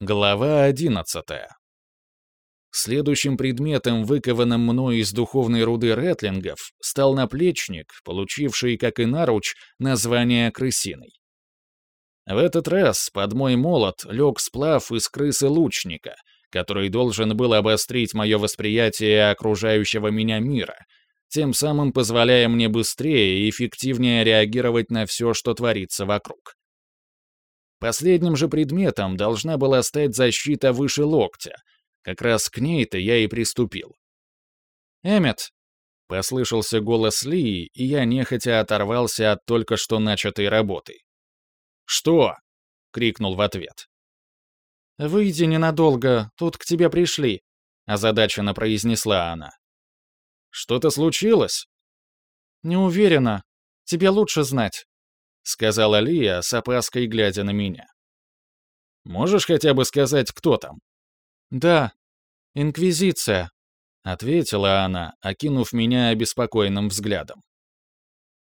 Глава одиннадцатая. Следующим предметом, выкованным мной из духовной руды ретлингов, стал наплечник, получивший, как и наруч, название крысиной. В этот раз под мой молот лег сплав из крысы лучника, который должен был обострить мое восприятие окружающего меня мира, тем самым позволяя мне быстрее и эффективнее реагировать на все, что творится вокруг. Последним же предметом должна была стать защита выше локтя. Как раз к ней-то я и приступил. «Эммет!» — послышался голос Ли, и я нехотя оторвался от только что начатой работы. «Что?» — крикнул в ответ. «Выйди ненадолго, тут к тебе пришли», — озадаченно произнесла она. «Что-то случилось?» «Не уверена. Тебе лучше знать» сказала Лия с опаской глядя на меня. «Можешь хотя бы сказать, кто там?» «Да, Инквизиция», — ответила она, окинув меня обеспокоенным взглядом.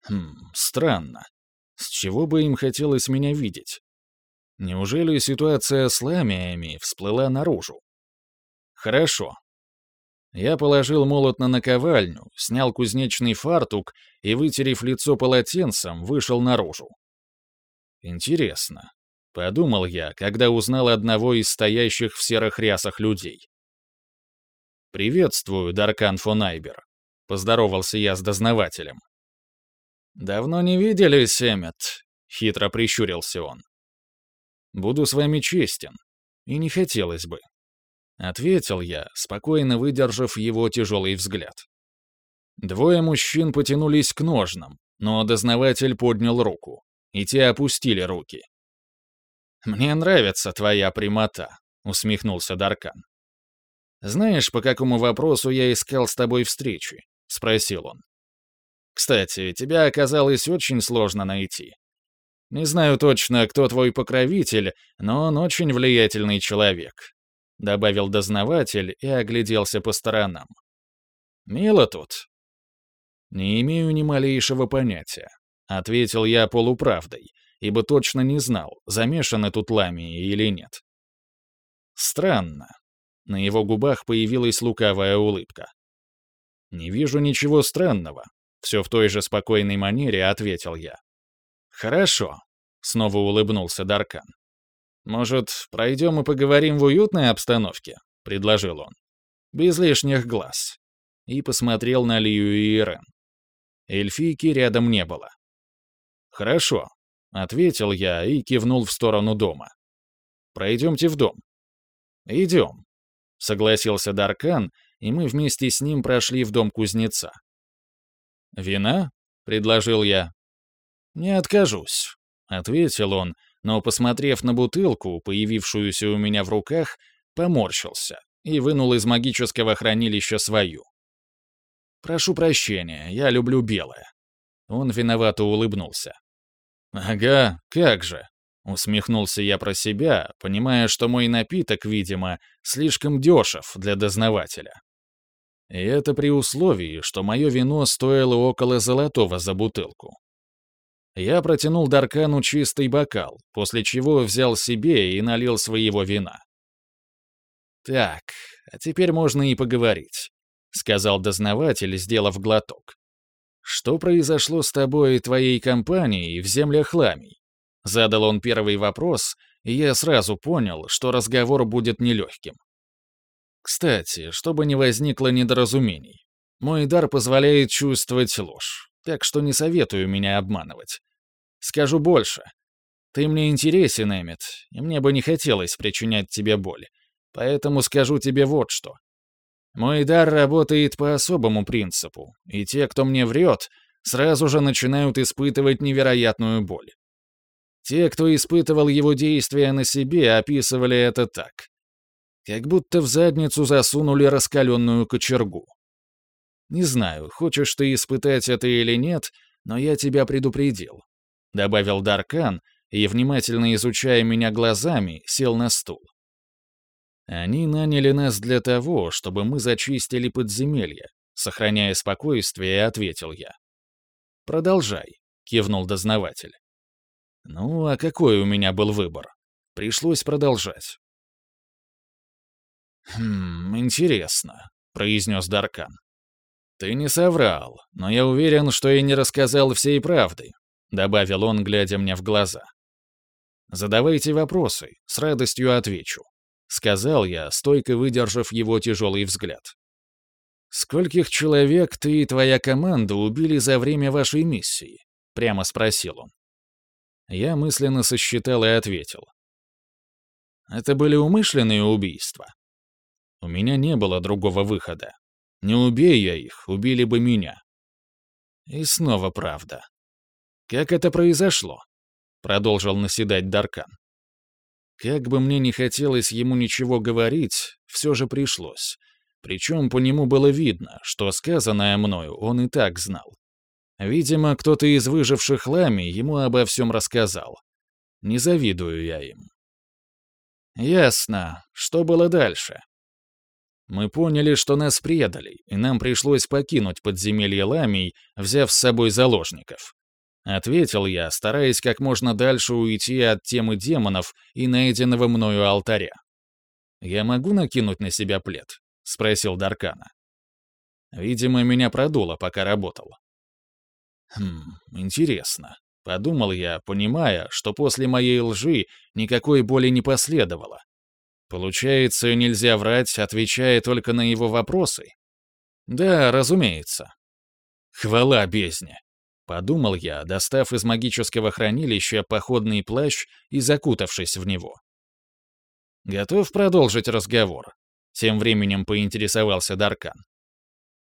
«Хм, странно. С чего бы им хотелось меня видеть? Неужели ситуация с ламиями всплыла наружу? Хорошо, я положил молот на наковальню, снял кузнечный фартук и, вытерев лицо полотенцем, вышел наружу. Интересно, подумал я, когда узнал одного из стоящих в серых рясах людей. «Приветствую, Даркан фон Айбер», — поздоровался я с дознавателем. «Давно не виделись, Эммет», — хитро прищурился он. «Буду с вами честен, и не хотелось бы. — ответил я, спокойно выдержав его тяжелый взгляд. Двое мужчин потянулись к ножнам, но дознаватель поднял руку, и те опустили руки. «Мне нравится твоя прямота», — усмехнулся Даркан. «Знаешь, по какому вопросу я искал с тобой встречи?» — спросил он. «Кстати, тебя оказалось очень сложно найти. Не знаю точно, кто твой покровитель, но он очень влиятельный человек, — добавил дознаватель и огляделся по сторонам. «Мило тут». «Не имею ни малейшего понятия», — ответил я полуправдой, ибо точно не знал, замешаны тут ламии или нет. «Странно». На его губах появилась лукавая улыбка. «Не вижу ничего странного», — все в той же спокойной манере ответил я. «Хорошо», — снова улыбнулся Даркан. «Может, пройдем и поговорим в уютной обстановке?» — предложил он. «Без лишних глаз». И посмотрел на Лию и Ирен. Эльфийки рядом не было. «Хорошо», — ответил я и кивнул в сторону дома. «Пройдемте в дом». «Идем», — согласился Даркан, и мы вместе с ним прошли в дом кузнеца. «Вина?» — предложил я. «Не откажусь», — ответил он, но, посмотрев на бутылку, появившуюся у меня в руках, поморщился и вынул из магического хранилища свою. «Прошу прощения, я люблю белое». Он виновато улыбнулся. «Ага, как же», — усмехнулся я про себя, понимая, что мой напиток, видимо, слишком дешев для дознавателя. И это при условии, что мое вино стоило около золотого за бутылку. Я протянул Даркану чистый бокал, после чего взял себе и налил своего вина. «Так, а теперь можно и поговорить», — сказал дознаватель, сделав глоток. «Что произошло с тобой и твоей компанией в землях Ламий?» Задал он первый вопрос, и я сразу понял, что разговор будет нелегким. Кстати, чтобы не возникло недоразумений, мой дар позволяет чувствовать ложь так что не советую меня обманывать. Скажу больше. Ты мне интересен, Эммет, и мне бы не хотелось причинять тебе боль. Поэтому скажу тебе вот что. Мой дар работает по особому принципу, и те, кто мне врет, сразу же начинают испытывать невероятную боль. Те, кто испытывал его действия на себе, описывали это так. Как будто в задницу засунули раскаленную кочергу. Не знаю, хочешь ты испытать это или нет, но я тебя предупредил», — добавил Даркан и, внимательно изучая меня глазами, сел на стул. «Они наняли нас для того, чтобы мы зачистили подземелье», — сохраняя спокойствие, ответил я. «Продолжай», — кивнул дознаватель. «Ну, а какой у меня был выбор? Пришлось продолжать. «Хм, интересно», — произнес Даркан. «Ты не соврал, но я уверен, что и не рассказал всей правды», — добавил он, глядя мне в глаза. «Задавайте вопросы, с радостью отвечу», — сказал я, стойко выдержав его тяжелый взгляд. «Скольких человек ты и твоя команда убили за время вашей миссии?» — прямо спросил он. Я мысленно сосчитал и ответил. «Это были умышленные убийства. У меня не было другого выхода. Не убей я их, убили бы меня. И снова правда. Как это произошло? Продолжил наседать Даркан. Как бы мне не хотелось ему ничего говорить, все же пришлось. Причем по нему было видно, что сказанное мною он и так знал. Видимо, кто-то из выживших Лами ему обо всем рассказал. Не завидую я им. Ясно. Что было дальше? Мы поняли, что нас предали, и нам пришлось покинуть подземелье Ламий, взяв с собой заложников. Ответил я, стараясь как можно дальше уйти от темы демонов и найденного мною алтаря. «Я могу накинуть на себя плед?» — спросил Даркана. Видимо, меня продуло, пока работал. «Хм, интересно», — подумал я, понимая, что после моей лжи никакой боли не последовало, Получается, нельзя врать, отвечая только на его вопросы? Да, разумеется. Хвала бездне. Подумал я, достав из магического хранилища походный плащ и закутавшись в него. Готов продолжить разговор? Тем временем поинтересовался Даркан.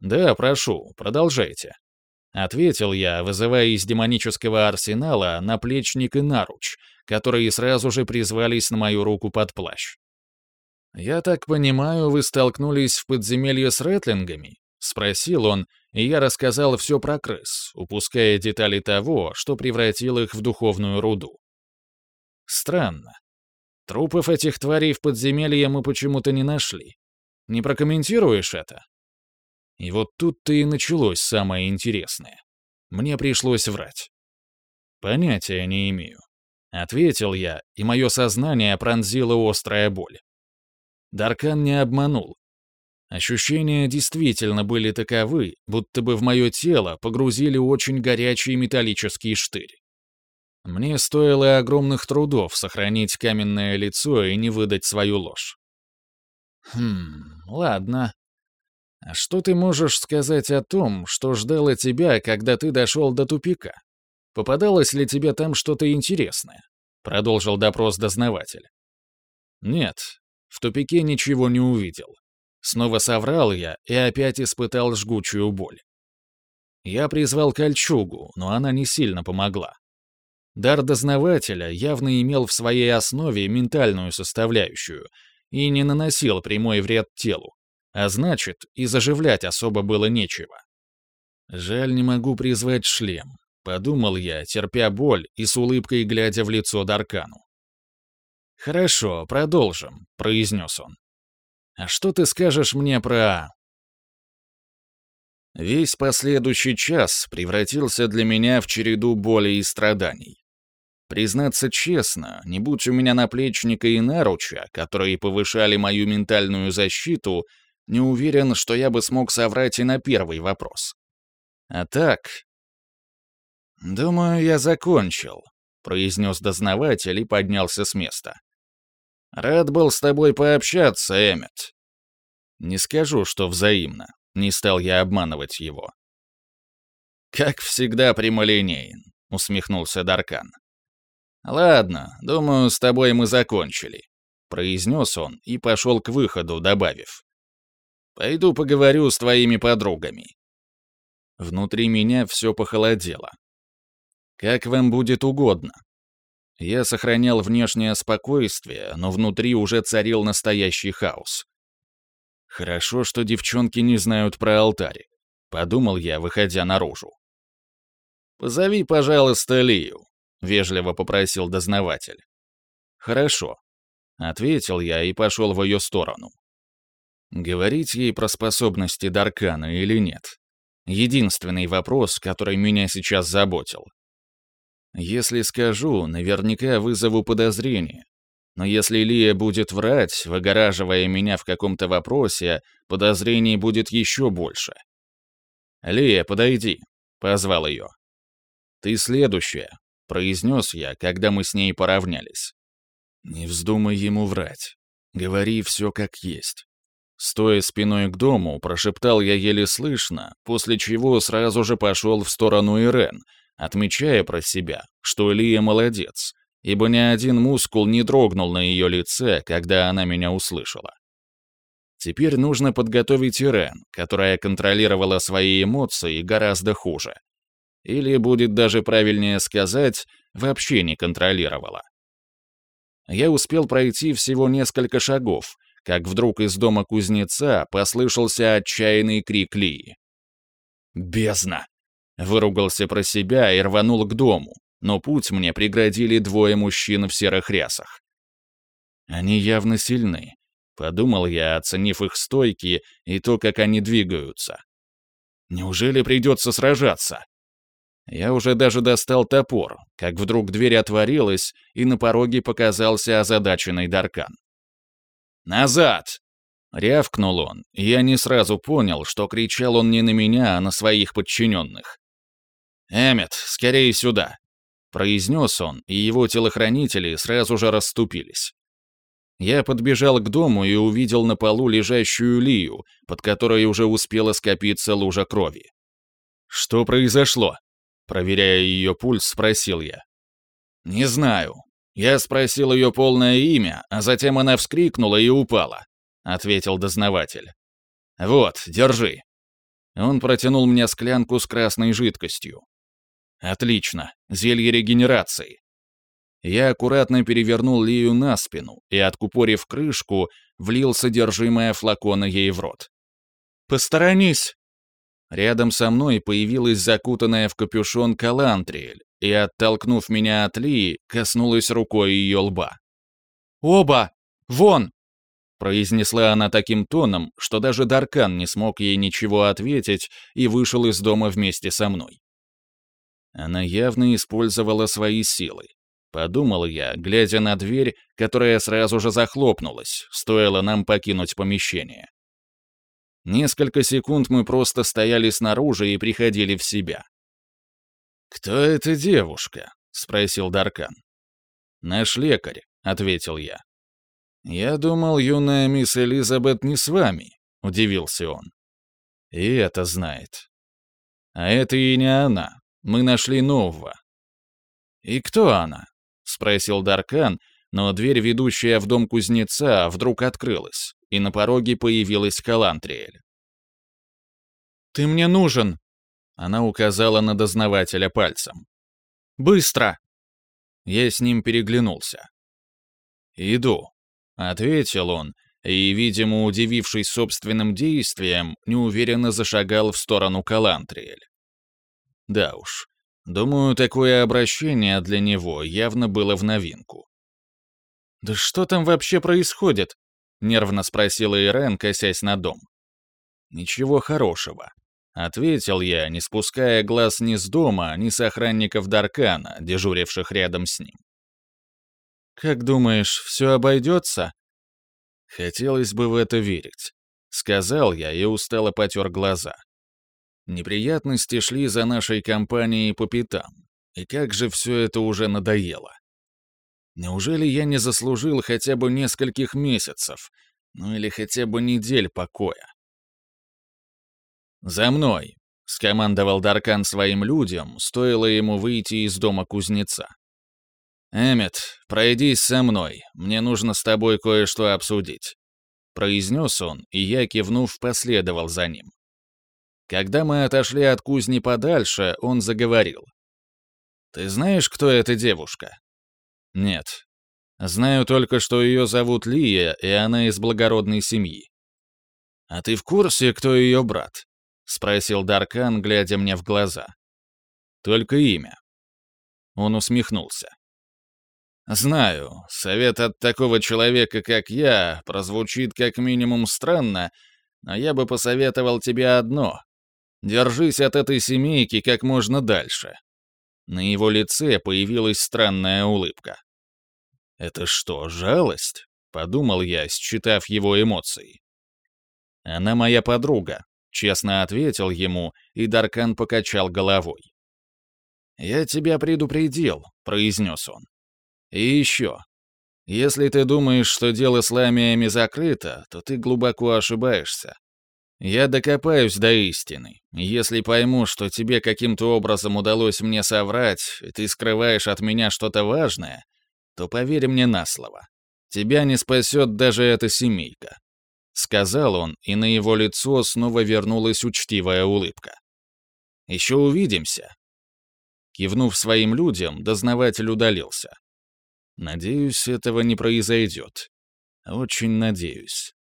«Да, прошу, продолжайте», — ответил я, вызывая из демонического арсенала наплечник и наруч, которые сразу же призвались на мою руку под плащ. «Я так понимаю, вы столкнулись в подземелье с ретлингами?» — спросил он, и я рассказал все про крыс, упуская детали того, что превратил их в духовную руду. Странно. Трупов этих тварей в подземелье мы почему-то не нашли. Не прокомментируешь это? И вот тут-то и началось самое интересное. Мне пришлось врать. Понятия не имею. Ответил я, и мое сознание пронзила острая боль. Даркан не обманул. Ощущения действительно были таковы, будто бы в мое тело погрузили очень горячий металлический штырь. Мне стоило огромных трудов сохранить каменное лицо и не выдать свою ложь. Хм, ладно. А что ты можешь сказать о том, что ждало тебя, когда ты дошел до тупика? Попадалось ли тебе там что-то интересное? Продолжил допрос дознаватель. Нет, в тупике ничего не увидел. Снова соврал я и опять испытал жгучую боль. Я призвал кольчугу, но она не сильно помогла. Дар дознавателя явно имел в своей основе ментальную составляющую и не наносил прямой вред телу, а значит, и заживлять особо было нечего. «Жаль, не могу призвать шлем», — подумал я, терпя боль и с улыбкой глядя в лицо Даркану. «Хорошо, продолжим», — произнес он. «А что ты скажешь мне про...» Весь последующий час превратился для меня в череду боли и страданий. Признаться честно, не будь у меня наплечника и наруча, которые повышали мою ментальную защиту, не уверен, что я бы смог соврать и на первый вопрос. А так... «Думаю, я закончил», — произнес дознаватель и поднялся с места. Рад был с тобой пообщаться, Эммет. Не скажу, что взаимно. Не стал я обманывать его. Как всегда прямолинеен, усмехнулся Даркан. Ладно, думаю, с тобой мы закончили, произнес он и пошел к выходу, добавив. Пойду поговорю с твоими подругами. Внутри меня все похолодело. Как вам будет угодно, я сохранял внешнее спокойствие, но внутри уже царил настоящий хаос. Хорошо, что девчонки не знают про алтарь, подумал я, выходя наружу. «Позови, пожалуйста, Лию», — вежливо попросил дознаватель. «Хорошо», — ответил я и пошел в ее сторону. Говорить ей про способности Даркана или нет? Единственный вопрос, который меня сейчас заботил. Если скажу, наверняка вызову подозрение. Но если Лия будет врать, выгораживая меня в каком-то вопросе, подозрений будет еще больше. «Лия, подойди», — позвал ее. «Ты следующая», — произнес я, когда мы с ней поравнялись. «Не вздумай ему врать. Говори все как есть». Стоя спиной к дому, прошептал я еле слышно, после чего сразу же пошел в сторону Ирен, отмечая про себя, что Лия молодец, ибо ни один мускул не дрогнул на ее лице, когда она меня услышала. Теперь нужно подготовить Ирен, которая контролировала свои эмоции гораздо хуже. Или будет даже правильнее сказать, вообще не контролировала. Я успел пройти всего несколько шагов, как вдруг из дома кузнеца послышался отчаянный крик Лии. «Бездна!» — выругался про себя и рванул к дому, но путь мне преградили двое мужчин в серых рясах. Они явно сильны, подумал я, оценив их стойки и то, как они двигаются. Неужели придется сражаться? Я уже даже достал топор, как вдруг дверь отворилась, и на пороге показался озадаченный Даркан. «Назад!» — рявкнул он, и я не сразу понял, что кричал он не на меня, а на своих подчиненных. «Эммет, скорее сюда!» произнес он, и его телохранители сразу же расступились. Я подбежал к дому и увидел на полу лежащую Лию, под которой уже успела скопиться лужа крови. «Что произошло?» Проверяя ее пульс, спросил я. «Не знаю. Я спросил ее полное имя, а затем она вскрикнула и упала», — ответил дознаватель. «Вот, держи». Он протянул мне склянку с красной жидкостью. Отлично, зелье регенерации. Я аккуратно перевернул Лию на спину и, откупорив крышку, влил содержимое флакона ей в рот. «Посторонись!» Рядом со мной появилась закутанная в капюшон Калантриэль и, оттолкнув меня от Лии, коснулась рукой ее лба. «Оба! Вон!» произнесла она таким тоном, что даже Даркан не смог ей ничего ответить и вышел из дома вместе со мной. Она явно использовала свои силы. Подумал я, глядя на дверь, которая сразу же захлопнулась, стоило нам покинуть помещение. Несколько секунд мы просто стояли снаружи и приходили в себя. «Кто эта девушка?» — спросил Даркан. «Наш лекарь», — ответил я. «Я думал, юная мисс Элизабет не с вами», — удивился он. «И это знает». «А это и не она. Мы нашли нового». «И кто она?» — спросил Даркан, но дверь, ведущая в дом кузнеца, вдруг открылась, и на пороге появилась Калантриэль. «Ты мне нужен!» — она указала на дознавателя пальцем. «Быстро!» Я с ним переглянулся. «Иду», — ответил он, и, видимо, удивившись собственным действием, неуверенно зашагал в сторону Калантриэль. Да уж. Думаю, такое обращение для него явно было в новинку. «Да что там вообще происходит?» — нервно спросила Ирен, косясь на дом. «Ничего хорошего», — ответил я, не спуская глаз ни с дома, ни с охранников Даркана, дежуривших рядом с ним. «Как думаешь, все обойдется?» «Хотелось бы в это верить», — сказал я и устало потер глаза. Неприятности шли за нашей компанией по пятам. И как же все это уже надоело. Неужели я не заслужил хотя бы нескольких месяцев, ну или хотя бы недель покоя? «За мной!» — скомандовал Даркан своим людям, стоило ему выйти из дома кузнеца. «Эммет, пройдись со мной, мне нужно с тобой кое-что обсудить», — произнес он, и я, кивнув, последовал за ним. Когда мы отошли от кузни подальше, он заговорил. «Ты знаешь, кто эта девушка?» «Нет. Знаю только, что ее зовут Лия, и она из благородной семьи». «А ты в курсе, кто ее брат?» — спросил Даркан, глядя мне в глаза. «Только имя». Он усмехнулся. «Знаю, совет от такого человека, как я, прозвучит как минимум странно, но я бы посоветовал тебе одно Держись от этой семейки как можно дальше». На его лице появилась странная улыбка. «Это что, жалость?» — подумал я, считав его эмоции. «Она моя подруга», — честно ответил ему, и Даркан покачал головой. «Я тебя предупредил», — произнес он. «И еще. Если ты думаешь, что дело с ламиями закрыто, то ты глубоко ошибаешься. Я докопаюсь до истины. Если пойму, что тебе каким-то образом удалось мне соврать, и ты скрываешь от меня что-то важное, то поверь мне на слово. Тебя не спасет даже эта семейка. Сказал он, и на его лицо снова вернулась учтивая улыбка. «Еще увидимся». Кивнув своим людям, дознаватель удалился. «Надеюсь, этого не произойдет. Очень надеюсь».